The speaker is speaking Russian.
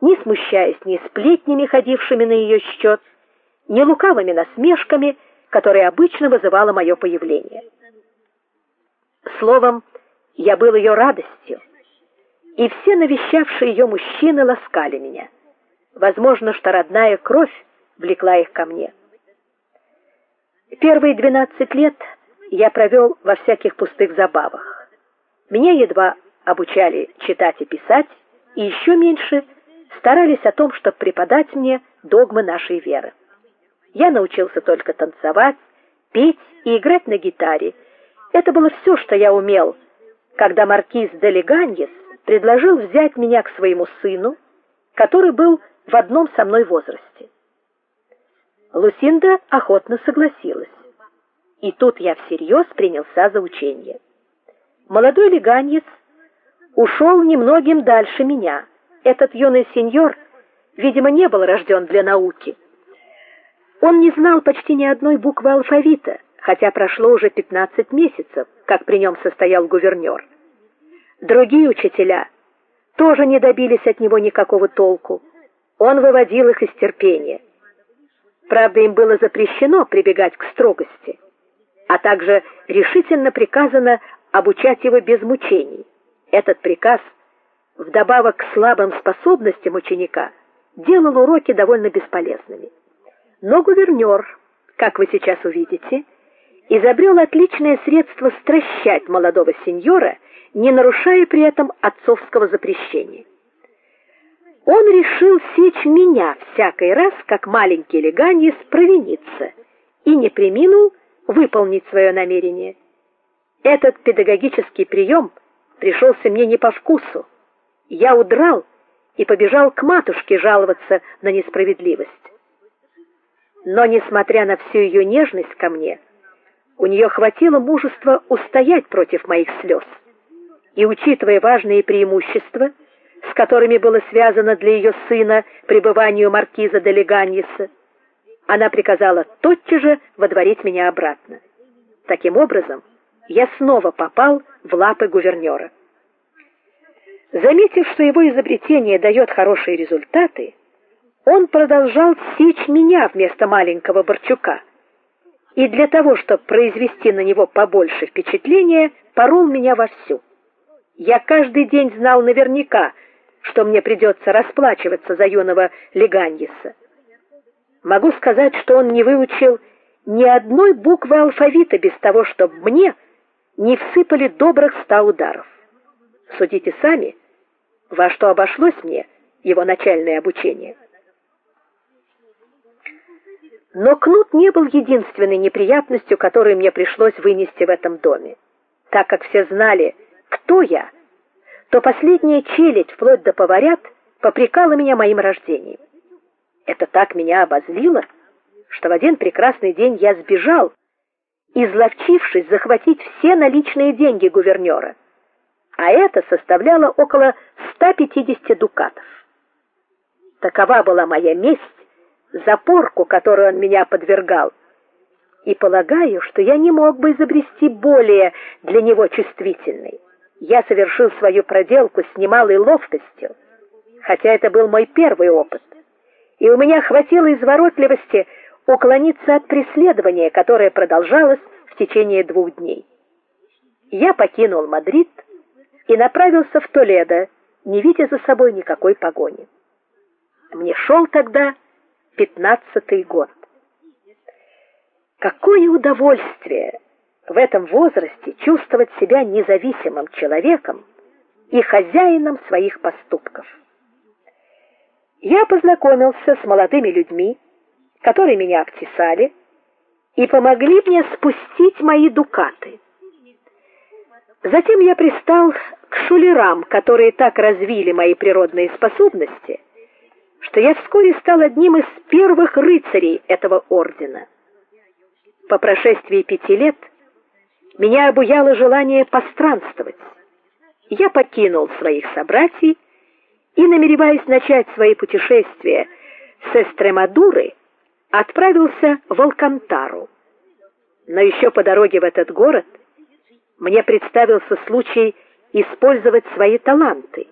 не смущаясь ни сплетнями, ходившими на ее счет, ни лукавыми насмешками, которые обычно вызывало мое появление. Словом, я был ее радостью, и все навещавшие ее мужчины ласкали меня. Возможно, что родная кровь влекла их ко мне. Первые двенадцать лет я провел во всяких пустых забавах. Меня едва обучали читать и писать, и еще меньше старались о том, чтобы преподать мне догмы нашей веры. Я научился только танцевать, петь и играть на гитаре. Это было все, что я умел, когда маркиз де Леганьес предложил взять меня к своему сыну, который был в одном со мной возрасте. Лусинда охотно согласилась. И тут я всерьез принялся за учение. Молодой леганец ушел немногим дальше меня. Этот юный сеньор, видимо, не был рожден для науки. Он не знал почти ни одной буквы алфавита, хотя прошло уже 15 месяцев, как при нем состоял гувернер. Другие учителя тоже не добились от него никакого толку. Он выводил их из терпения. Правда, им было запрещено прибегать к строгости, а также решительно приказано обучать его без мучений. Этот приказ, вдобавок к слабым способностям ученика, делал уроки довольно бесполезными. Но гувернер, как вы сейчас увидите, изобрел отличное средство стращать молодого сеньора, не нарушая при этом отцовского запрещения. Он решил сечь меня всякий раз, как маленький леганец провинится, и не преминул выполнить свое намерение. Этот педагогический прием пришелся мне не по вкусу. Я удрал и побежал к матушке жаловаться на несправедливость. Но несмотря на всю ее нежность ко мне, у нее хватило мужества устоять против моих слез. И учитывая важные преимущества, с которыми было связано для ее сына пребывание маркиза де Леганьеса, она приказала тотчас же водворить меня обратно. Таким образом, я снова попал в лапы гувернера. Заметив, что его изобретение дает хорошие результаты, он продолжал сечь меня вместо маленького Борчука. И для того, чтобы произвести на него побольше впечатления, порол меня вовсю. Я каждый день знал наверняка, что мне придется расплачиваться за юного Леганьеса. Могу сказать, что он не выучил ни одной буквы алфавита без того, чтобы мне не всыпали добрых ста ударов. Судите сами, во что обошлось мне его начальное обучение. Но кнут не был единственной неприятностью, которую мне пришлось вынести в этом доме. Так как все знали, кто я, то последняя челядь, вплоть до поварят, попрекала меня моим рождением. Это так меня обозлило, что в один прекрасный день я сбежал изловчившись захватить все наличные деньги гувернера, а это составляло около 150 дукатов. Такова была моя месть за порку, которую он меня подвергал. И полагаю, что я не мог бы изобрести более для него чувствительной. Я совершил свою проделку с немалой ловкостью, хотя это был мой первый опыт. И у меня хватило изворотливости уклониться от преследования, которое продолжалось в течение двух дней. Я покинул Мадрид и направился в Толедо, не видя за собой никакой погони. Мне шел тогда пятнадцатый год. Какое удовольствие в этом возрасте чувствовать себя независимым человеком и хозяином своих поступков. Я познакомился с молодыми людьми, которые меня обтесали и помогли мне спустить мои дукаты. Затем я пристал к шулерам, которые так развили мои природные способности, что я вскоре стал одним из первых рыцарей этого ордена. По прошествии пяти лет меня обуяло желание постранствовать. Я покинул своих собратьев и, намереваясь начать свои путешествия с Эстремадуры, отправился в Алкантару. Но еще по дороге в этот город мне представился случай использовать свои таланты.